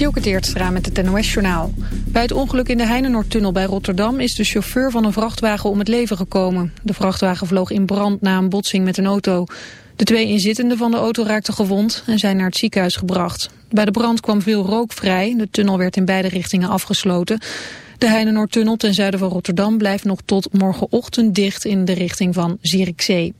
Dielke Teertstra met het NOS-journaal. Bij het ongeluk in de Heinenoordtunnel bij Rotterdam... is de chauffeur van een vrachtwagen om het leven gekomen. De vrachtwagen vloog in brand na een botsing met een auto. De twee inzittenden van de auto raakten gewond en zijn naar het ziekenhuis gebracht. Bij de brand kwam veel rook vrij. De tunnel werd in beide richtingen afgesloten. De Heinenoordtunnel ten zuiden van Rotterdam blijft nog tot morgenochtend dicht... in de richting van Zierikzee.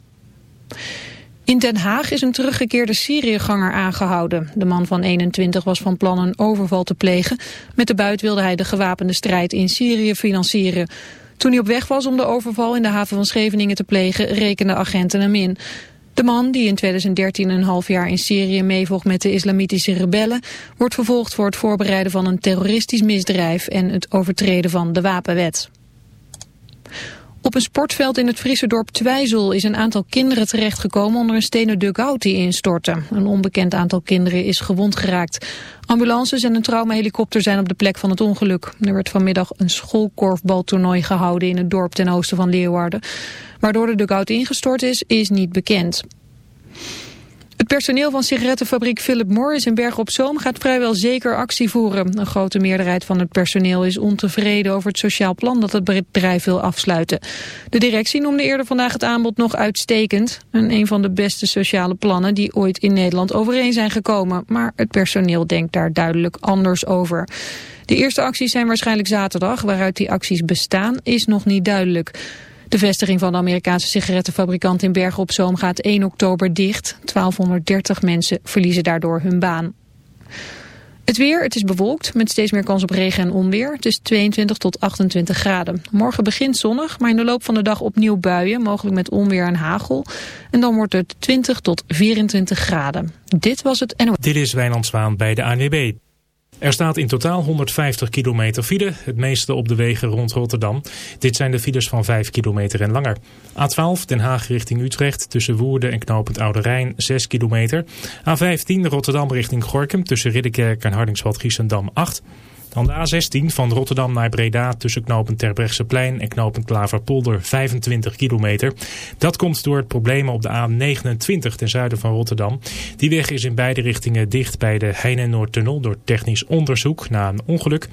In Den Haag is een teruggekeerde Syriëganger aangehouden. De man van 21 was van plan een overval te plegen. Met de buit wilde hij de gewapende strijd in Syrië financieren. Toen hij op weg was om de overval in de haven van Scheveningen te plegen, rekenden agenten hem in. De man, die in 2013 een half jaar in Syrië meevocht met de islamitische rebellen, wordt vervolgd voor het voorbereiden van een terroristisch misdrijf en het overtreden van de wapenwet. Op een sportveld in het Friese dorp Twijzel is een aantal kinderen terechtgekomen onder een stenen dugout die instortte. Een onbekend aantal kinderen is gewond geraakt. Ambulances en een traumahelikopter zijn op de plek van het ongeluk. Er werd vanmiddag een schoolkorfbaltoernooi gehouden in het dorp ten oosten van Leeuwarden. Waardoor de dugout ingestort is, is niet bekend. Het personeel van sigarettenfabriek Philip Morris in Bergen op Zoom gaat vrijwel zeker actie voeren. Een grote meerderheid van het personeel is ontevreden over het sociaal plan dat het bedrijf wil afsluiten. De directie noemde eerder vandaag het aanbod nog uitstekend. En een van de beste sociale plannen die ooit in Nederland overeen zijn gekomen. Maar het personeel denkt daar duidelijk anders over. De eerste acties zijn waarschijnlijk zaterdag. Waaruit die acties bestaan is nog niet duidelijk. De vestiging van de Amerikaanse sigarettenfabrikant in Bergen op Zoom gaat 1 oktober dicht. 1230 mensen verliezen daardoor hun baan. Het weer, het is bewolkt met steeds meer kans op regen en onweer. Het is 22 tot 28 graden. Morgen begint zonnig, maar in de loop van de dag opnieuw buien, mogelijk met onweer en hagel. En dan wordt het 20 tot 24 graden. Dit was het NO. Dit is Wijnand Zwaan bij de ANWB. Er staat in totaal 150 kilometer file, het meeste op de wegen rond Rotterdam. Dit zijn de files van 5 kilometer en langer. A12 Den Haag richting Utrecht tussen Woerden en Knopend Oude Rijn 6 kilometer. A15 Rotterdam richting Gorkum tussen Ridderkerk en Hardingsveld-Giessendam 8 dan de A16 van Rotterdam naar Breda tussen knooppunt Terbrechtseplein en knooppunt Klaverpolder 25 kilometer. Dat komt door het problemen op de A29 ten zuiden van Rotterdam. Die weg is in beide richtingen dicht bij de Heine-Noordtunnel door technisch onderzoek na een ongeluk.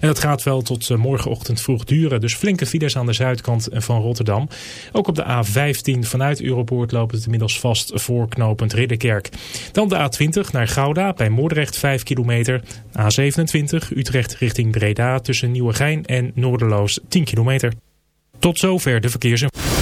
En dat gaat wel tot eh, morgenochtend vroeg duren. Dus flinke files aan de zuidkant van Rotterdam. Ook op de A15 vanuit Europoort loopt het inmiddels vast voor knooppunt Ridderkerk. Dan de A20 naar Gouda bij Moordrecht 5 kilometer. A27 Utrecht richting Breda tussen Nieuwegein en Noorderloos 10 kilometer. Tot zover de verkeersinformatie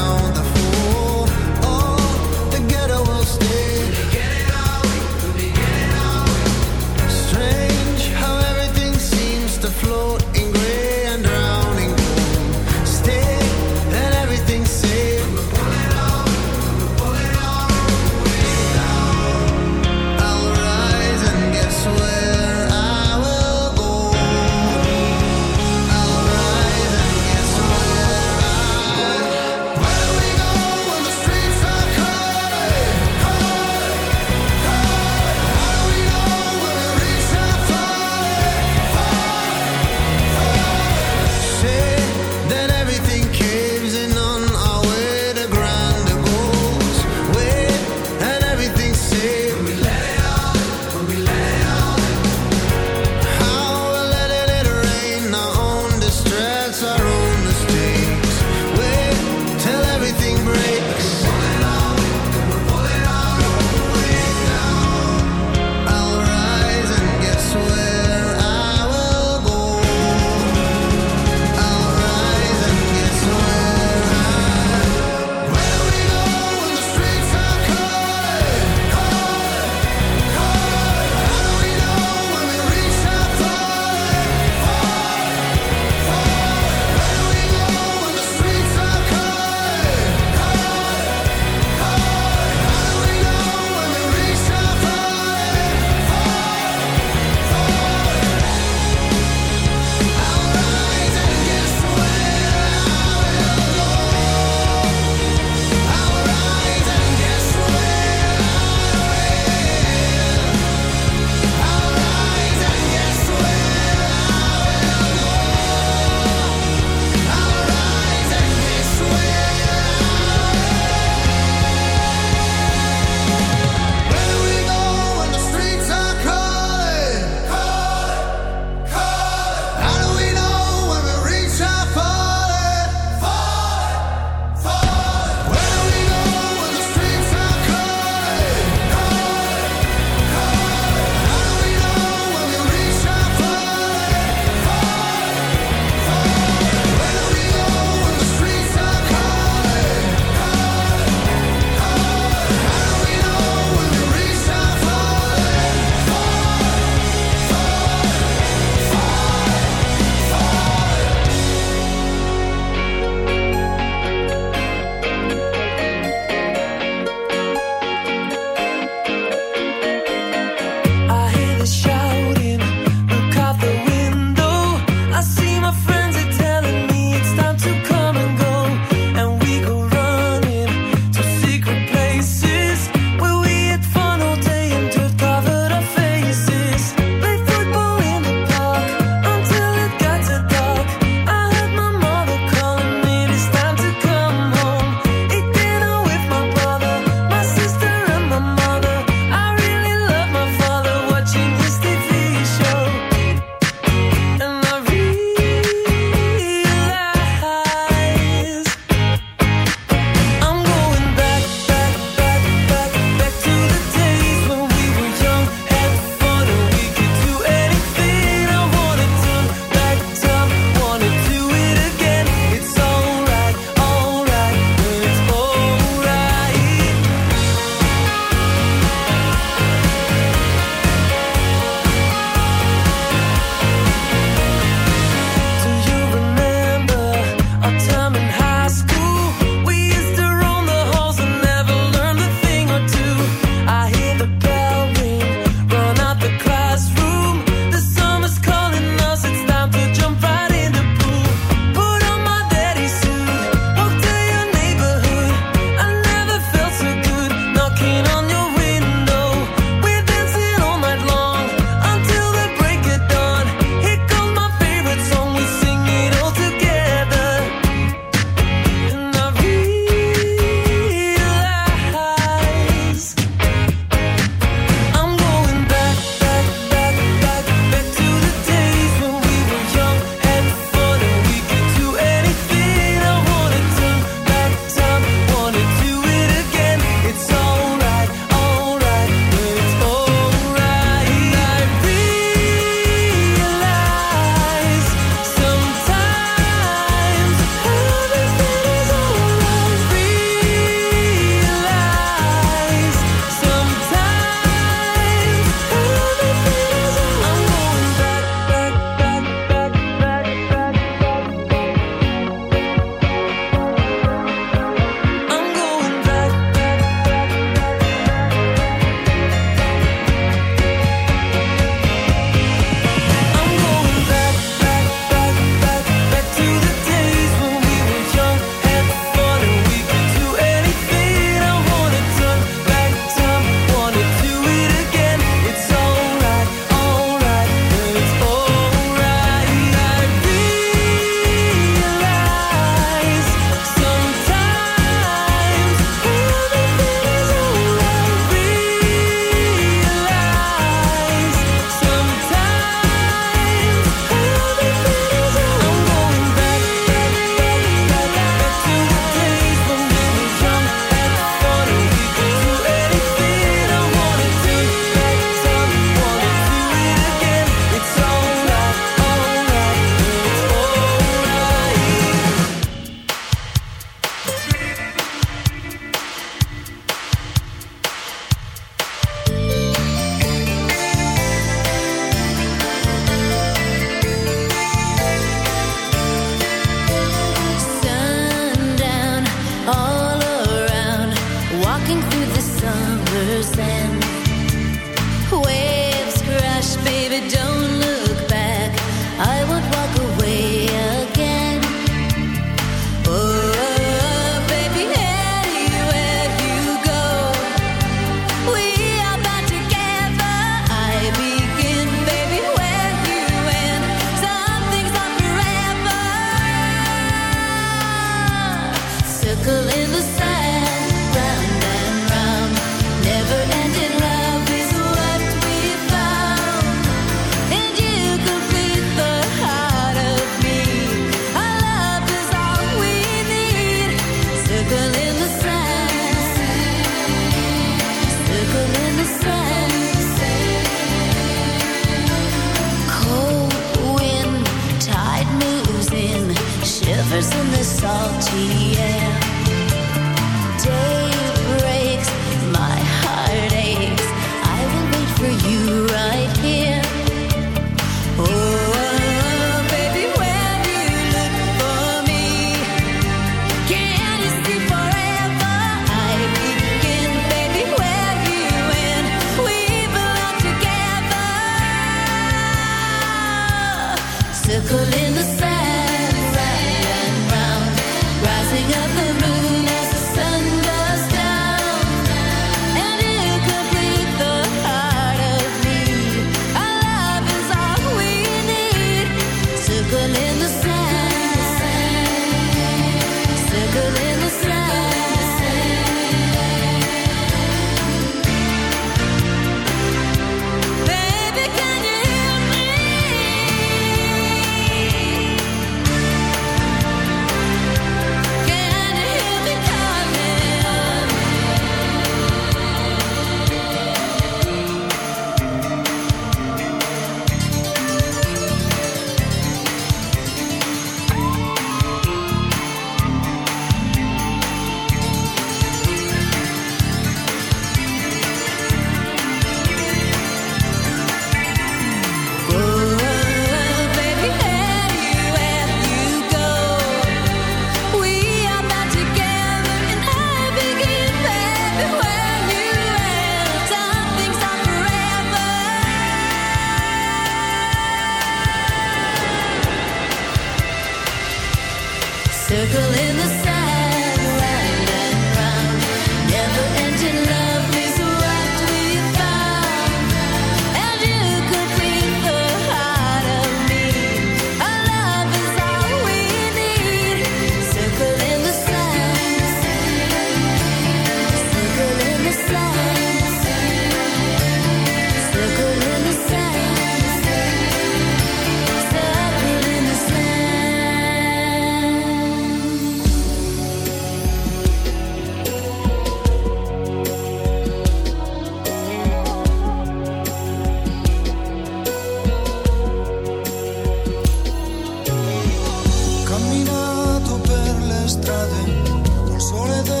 Soledad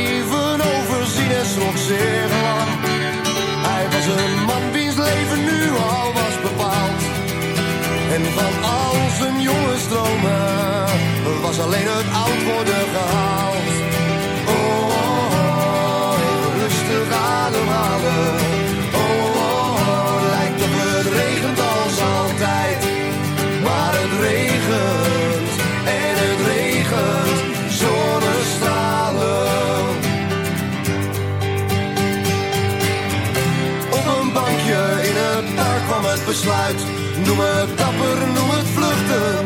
stromen was alleen het oud worden gehaald. Oh, oh, oh, rustig ademhalen. Oh, oh, oh, lijkt op het regent als altijd. Maar het regent en het regent zonnestralen. Op een bankje in het park kwam het besluit. Noem het dapper, noem het vluchten,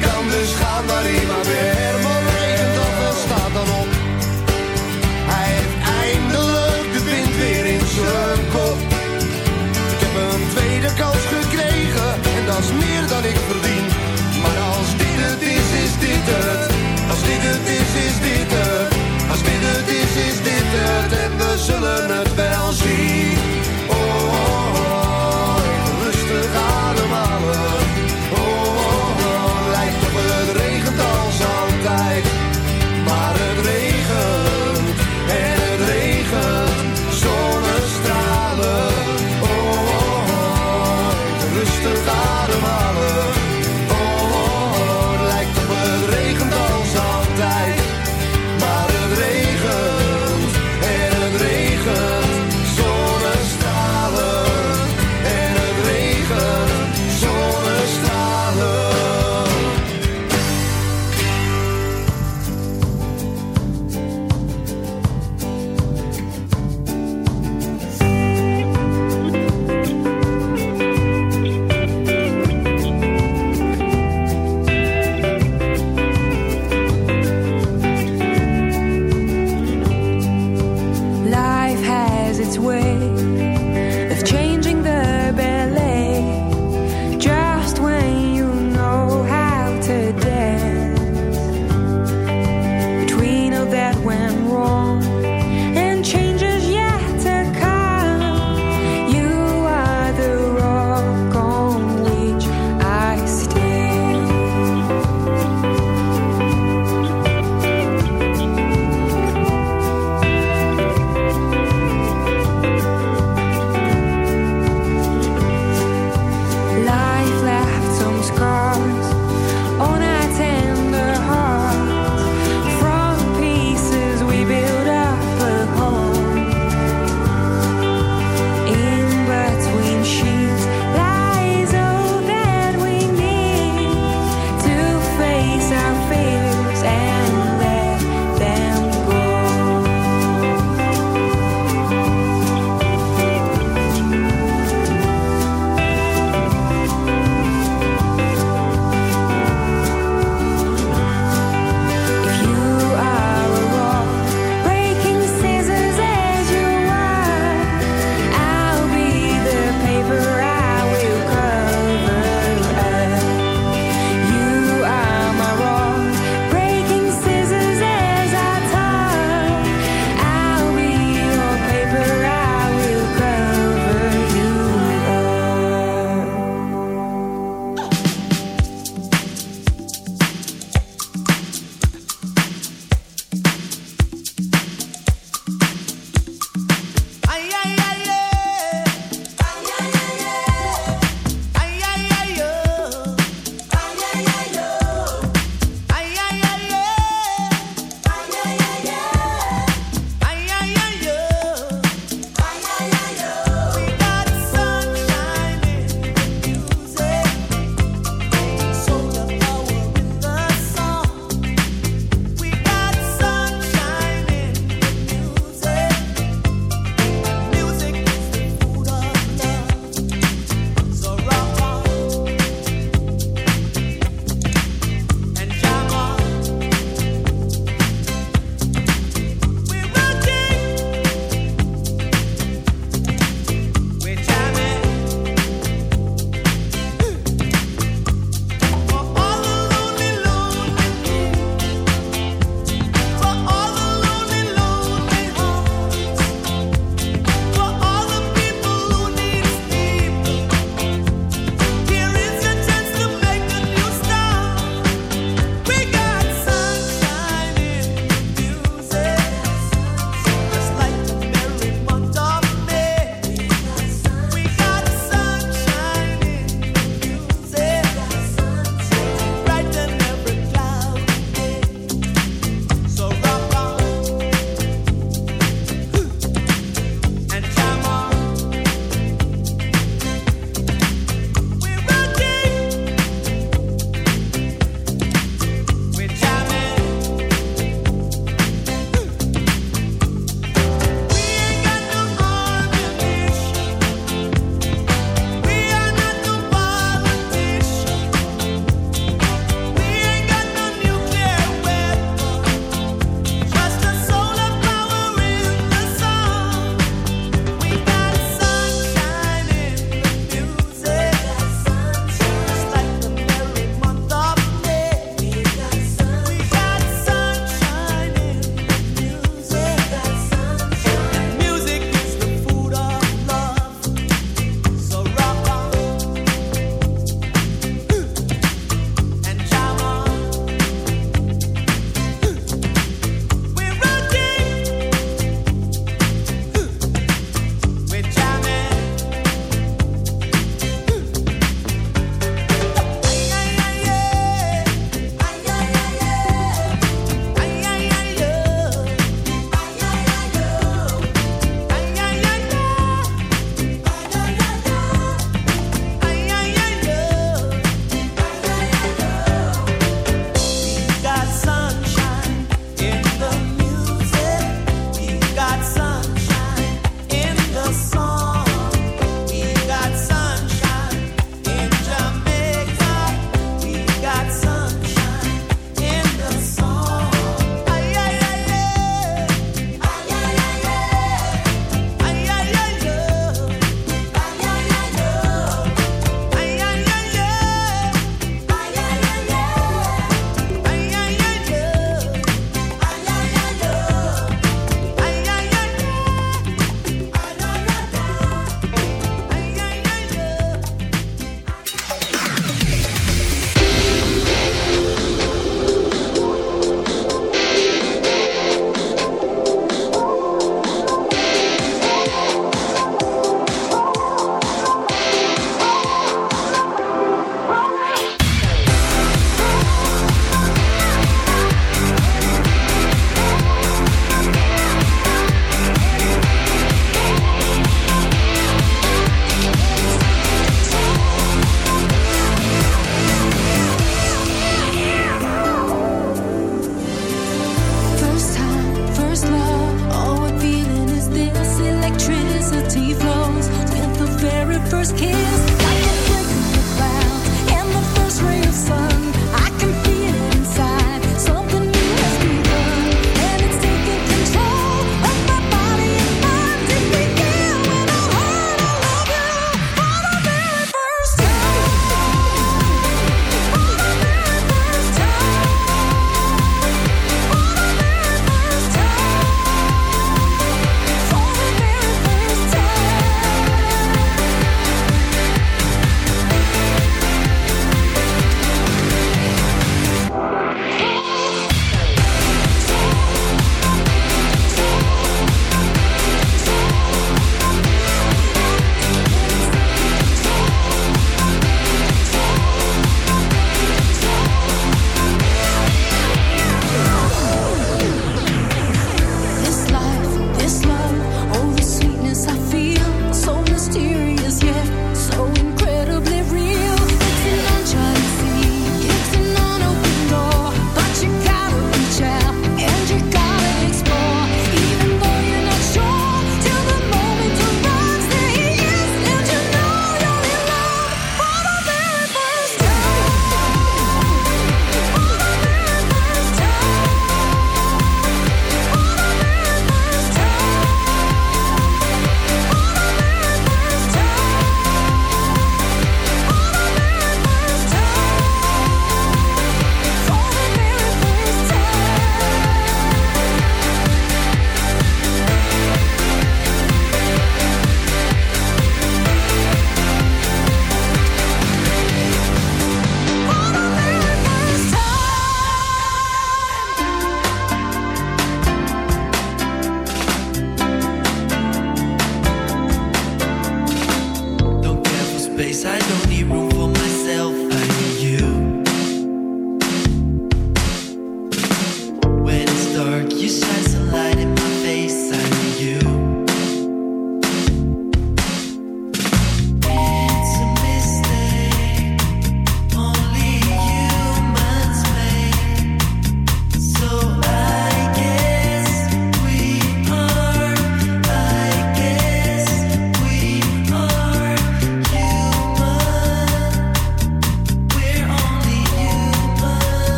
Kan dus gaan waar hij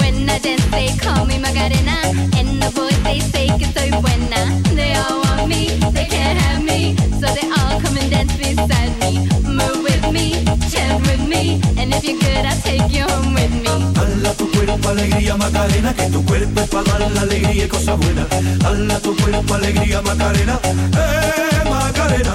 When I dance, they call me. And the boys, they say que soy buena. They all want me, they can't have me. So they all come and dance beside me. Move with me, with me. And if you're good, I'll take you home with me. Tu cuerpo alegría que tu cuerpo es para la alegría y tu cuerpo alegría Macarena, eh Macarena.